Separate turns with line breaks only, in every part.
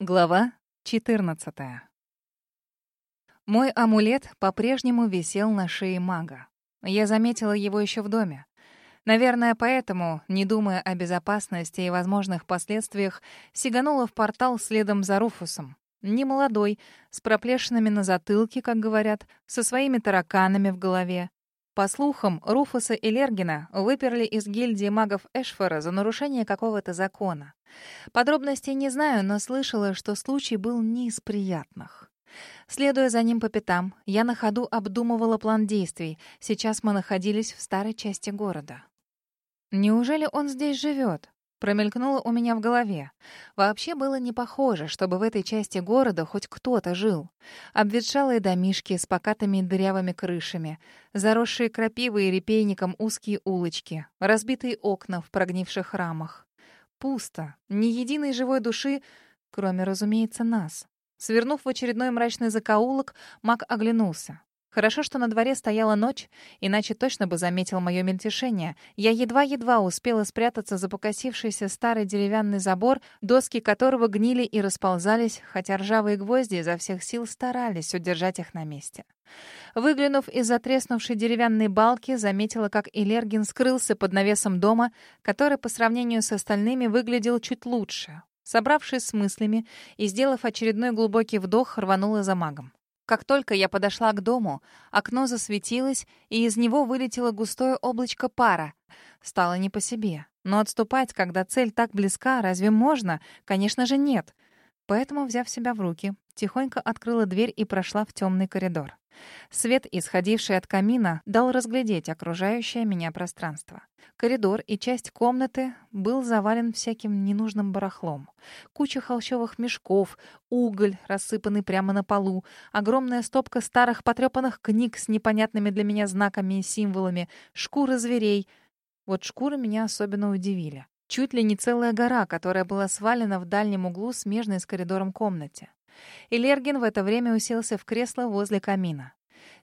Глава 14. Мой амулет по-прежнему висел на шее мага. Я заметила его еще в доме. Наверное, поэтому, не думая о безопасности и возможных последствиях, сиганула в портал следом за Руфусом. Немолодой, с проплешинами на затылке, как говорят, со своими тараканами в голове. По слухам, Руфуса и Лергина выперли из гильдии магов Эшфора за нарушение какого-то закона. Подробностей не знаю, но слышала, что случай был не из приятных. Следуя за ним по пятам, я на ходу обдумывала план действий. Сейчас мы находились в старой части города. Неужели он здесь живет? Промелькнуло у меня в голове. Вообще было не похоже, чтобы в этой части города хоть кто-то жил. Обветшалые домишки с покатыми дырявыми крышами, заросшие крапивой и репейником узкие улочки, разбитые окна в прогнивших рамах. Пусто. Ни единой живой души, кроме, разумеется, нас. Свернув в очередной мрачный закоулок, маг оглянулся. Хорошо, что на дворе стояла ночь, иначе точно бы заметил мое мельтешение. Я едва-едва успела спрятаться за покосившийся старый деревянный забор, доски которого гнили и расползались, хотя ржавые гвозди изо всех сил старались удержать их на месте. Выглянув из затреснувшей деревянной балки, заметила, как Илергин скрылся под навесом дома, который по сравнению с остальными выглядел чуть лучше. Собравшись с мыслями и сделав очередной глубокий вдох, рванула за магом. Как только я подошла к дому, окно засветилось, и из него вылетело густое облачко пара. Стало не по себе. Но отступать, когда цель так близка, разве можно? Конечно же, нет. Поэтому, взяв себя в руки, тихонько открыла дверь и прошла в темный коридор. Свет, исходивший от камина, дал разглядеть окружающее меня пространство. Коридор и часть комнаты был завален всяким ненужным барахлом. Куча холщовых мешков, уголь, рассыпанный прямо на полу, огромная стопка старых потрепанных книг с непонятными для меня знаками и символами, шкуры зверей. Вот шкуры меня особенно удивили. Чуть ли не целая гора, которая была свалена в дальнем углу, смежной с коридором комнате. И в это время уселся в кресло возле камина.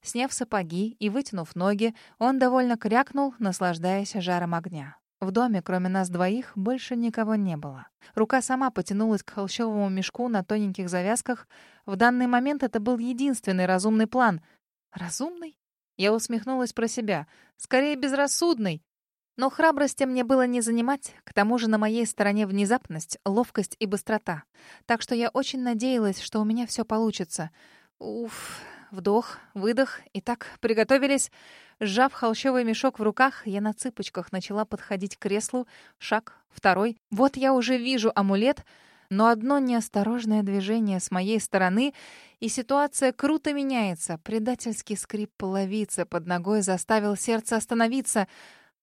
Сняв сапоги и вытянув ноги, он довольно крякнул, наслаждаясь жаром огня. В доме, кроме нас двоих, больше никого не было. Рука сама потянулась к холщовому мешку на тоненьких завязках. В данный момент это был единственный разумный план. Разумный? Я усмехнулась про себя. Скорее, безрассудный. Но храбрости мне было не занимать, к тому же на моей стороне внезапность, ловкость и быстрота. Так что я очень надеялась, что у меня все получится. Уф, вдох, выдох. И так, приготовились. Сжав холщовый мешок в руках, я на цыпочках начала подходить к креслу. Шаг, второй. Вот я уже вижу амулет, но одно неосторожное движение с моей стороны, и ситуация круто меняется. Предательский скрип половицы под ногой заставил сердце остановиться —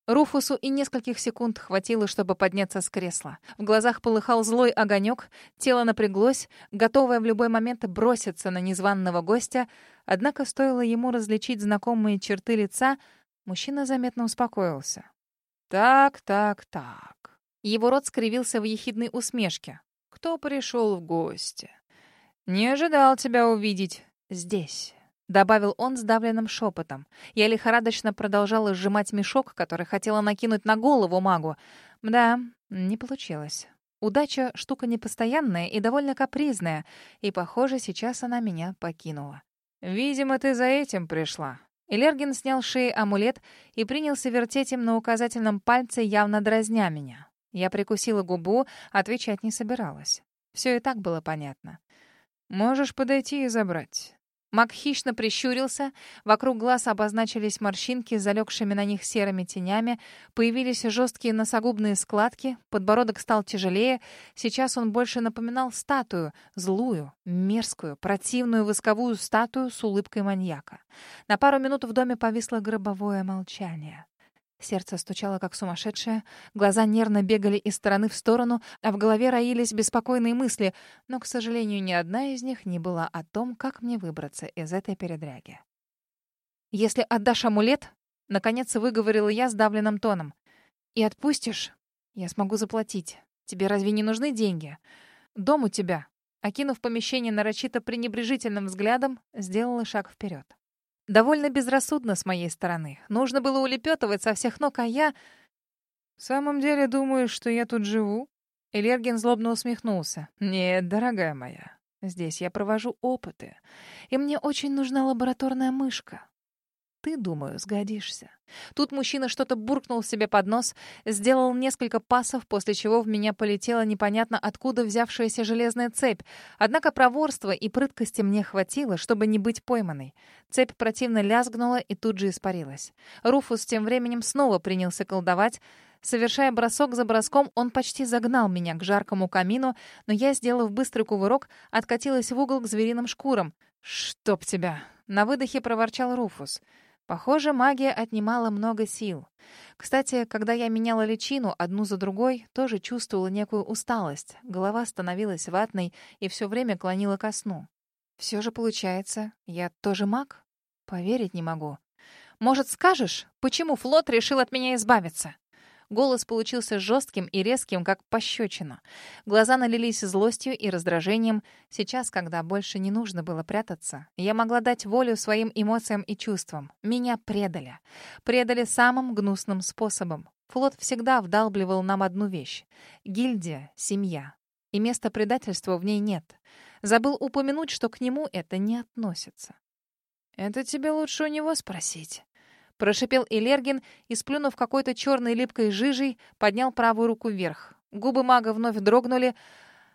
Руфусу и нескольких секунд хватило, чтобы подняться с кресла. В глазах полыхал злой огонек, тело напряглось, готовое в любой момент броситься на незваного гостя. Однако стоило ему различить знакомые черты лица, мужчина заметно успокоился. «Так, так, так». Его рот скривился в ехидной усмешке. «Кто пришел в гости?» «Не ожидал тебя увидеть здесь» добавил он сдавленным шепотом. Я лихорадочно продолжала сжимать мешок, который хотела накинуть на голову магу. Да, не получилось. Удача — штука непостоянная и довольно капризная, и, похоже, сейчас она меня покинула. «Видимо, ты за этим пришла». Элергин снял с шеи амулет и принялся вертеть им на указательном пальце, явно дразня меня. Я прикусила губу, отвечать не собиралась. Все и так было понятно. «Можешь подойти и забрать. Мак хищно прищурился, вокруг глаз обозначились морщинки залегшими на них серыми тенями, появились жесткие носогубные складки, подбородок стал тяжелее, сейчас он больше напоминал статую, злую, мерзкую, противную восковую статую с улыбкой маньяка. На пару минут в доме повисло гробовое молчание. Сердце стучало как сумасшедшее, глаза нервно бегали из стороны в сторону, а в голове роились беспокойные мысли, но, к сожалению, ни одна из них не была о том, как мне выбраться из этой передряги. «Если отдашь амулет», — наконец выговорила я сдавленным тоном, — «и отпустишь, я смогу заплатить. Тебе разве не нужны деньги? Дом у тебя». Окинув помещение нарочито пренебрежительным взглядом, сделала шаг вперед. Довольно безрассудно с моей стороны. Нужно было улепетывать со всех ног, а я... «В самом деле думаешь, что я тут живу?» Элергин злобно усмехнулся. «Нет, дорогая моя, здесь я провожу опыты, и мне очень нужна лабораторная мышка. Ты, думаю, сгодишься. Тут мужчина что-то буркнул себе под нос, сделал несколько пасов, после чего в меня полетела непонятно откуда взявшаяся железная цепь. Однако проворства и прыткости мне хватило, чтобы не быть пойманной. Цепь противно лязгнула и тут же испарилась. Руфус тем временем снова принялся колдовать. Совершая бросок за броском, он почти загнал меня к жаркому камину, но я, сделав быстрый кувырок, откатилась в угол к звериным шкурам. «Чтоб тебя!» — на выдохе проворчал Руфус. Похоже, магия отнимала много сил. Кстати, когда я меняла личину одну за другой, тоже чувствовала некую усталость. Голова становилась ватной и все время клонила ко сну. Все же получается, я тоже маг? Поверить не могу. Может, скажешь, почему флот решил от меня избавиться? Голос получился жестким и резким, как пощечина. Глаза налились злостью и раздражением. Сейчас, когда больше не нужно было прятаться, я могла дать волю своим эмоциям и чувствам. Меня предали. Предали самым гнусным способом. Флот всегда вдалбливал нам одну вещь. Гильдия — семья. И места предательства в ней нет. Забыл упомянуть, что к нему это не относится. «Это тебе лучше у него спросить». Прошипел Элергин и, сплюнув какой-то черной липкой жижей, поднял правую руку вверх. Губы мага вновь дрогнули.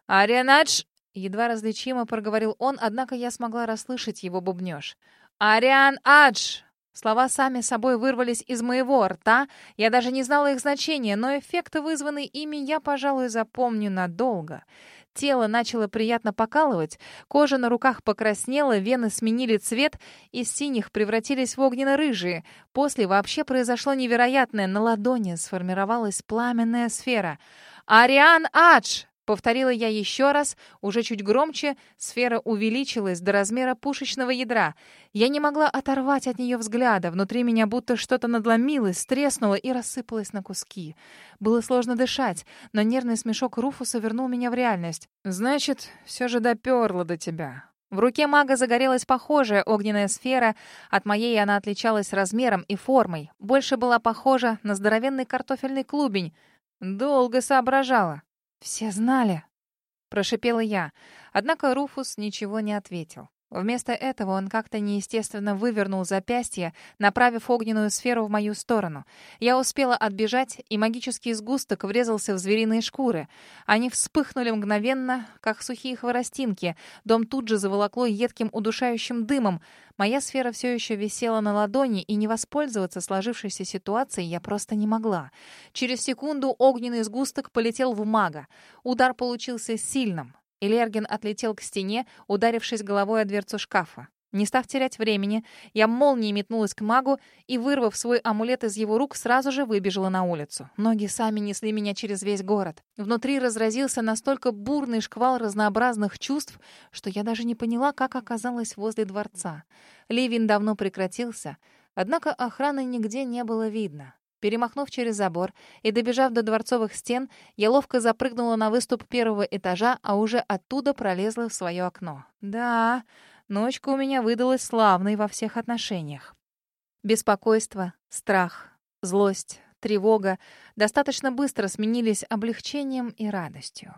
«Арианадж!» — едва различимо проговорил он, однако я смогла расслышать его бубнёж. «Ариан Адж!» Слова сами собой вырвались из моего рта. Я даже не знала их значения, но эффекты, вызванные ими, я, пожалуй, запомню надолго. Тело начало приятно покалывать, кожа на руках покраснела, вены сменили цвет, из синих превратились в огненно-рыжие. После вообще произошло невероятное. На ладони сформировалась пламенная сфера. «Ариан Адж!» Повторила я еще раз, уже чуть громче, сфера увеличилась до размера пушечного ядра. Я не могла оторвать от нее взгляда, внутри меня будто что-то надломилось, треснуло и рассыпалось на куски. Было сложно дышать, но нервный смешок Руфуса вернул меня в реальность. «Значит, все же доперло до тебя». В руке мага загорелась похожая огненная сфера. От моей она отличалась размером и формой. Больше была похожа на здоровенный картофельный клубень. Долго соображала. «Все знали», — прошипела я. Однако Руфус ничего не ответил. Вместо этого он как-то неестественно вывернул запястье, направив огненную сферу в мою сторону. Я успела отбежать, и магический сгусток врезался в звериные шкуры. Они вспыхнули мгновенно, как сухие хворостинки. Дом тут же заволокло едким удушающим дымом. Моя сфера все еще висела на ладони, и не воспользоваться сложившейся ситуацией я просто не могла. Через секунду огненный сгусток полетел в мага. Удар получился сильным. Элергин отлетел к стене, ударившись головой о дверцу шкафа. Не став терять времени, я молнией метнулась к магу и, вырвав свой амулет из его рук, сразу же выбежала на улицу. Ноги сами несли меня через весь город. Внутри разразился настолько бурный шквал разнообразных чувств, что я даже не поняла, как оказалась возле дворца. Ливень давно прекратился, однако охраны нигде не было видно. Перемахнув через забор и добежав до дворцовых стен, я ловко запрыгнула на выступ первого этажа, а уже оттуда пролезла в свое окно. Да, ночка у меня выдалась славной во всех отношениях. Беспокойство, страх, злость, тревога достаточно быстро сменились облегчением и радостью.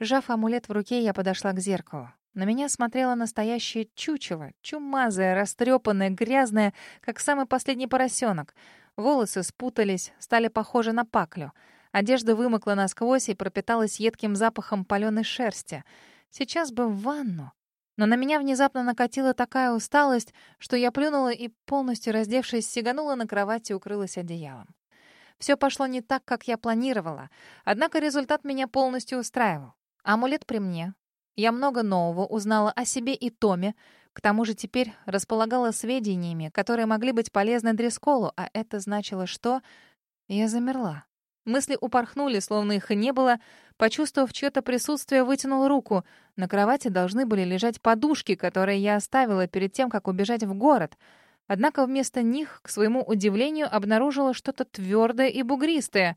Сжав амулет в руке, я подошла к зеркалу. На меня смотрело настоящее чучело, чумазое, растрепанное, грязное, как самый последний поросенок — Волосы спутались, стали похожи на паклю. Одежда вымокла насквозь и пропиталась едким запахом паленой шерсти. Сейчас бы в ванну. Но на меня внезапно накатила такая усталость, что я плюнула и, полностью раздевшись, сиганула на кровать и укрылась одеялом. Все пошло не так, как я планировала, однако результат меня полностью устраивал. Амулет при мне. Я много нового узнала о себе и Томе, к тому же теперь располагала сведениями, которые могли быть полезны Дресколу, а это значило, что... Я замерла. Мысли упорхнули, словно их и не было. Почувствовав чьё-то присутствие, вытянул руку. На кровати должны были лежать подушки, которые я оставила перед тем, как убежать в город. Однако вместо них, к своему удивлению, обнаружила что-то твёрдое и бугристое.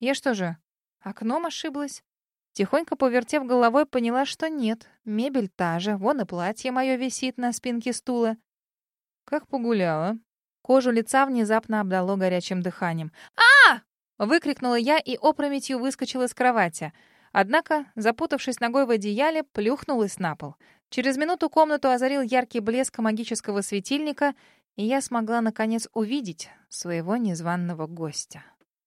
Я что же, окном ошиблась? Тихонько повертев головой, поняла, что нет. Мебель та же, вон и платье мое висит на спинке стула. Как погуляла. Кожу лица внезапно обдало горячим дыханием. а, выкрикнула я и опрометью выскочила с кровати. Однако, запутавшись ногой в одеяле, плюхнулась на пол. Через минуту комнату озарил яркий блеск магического светильника, и я смогла, наконец, увидеть своего незваного гостя.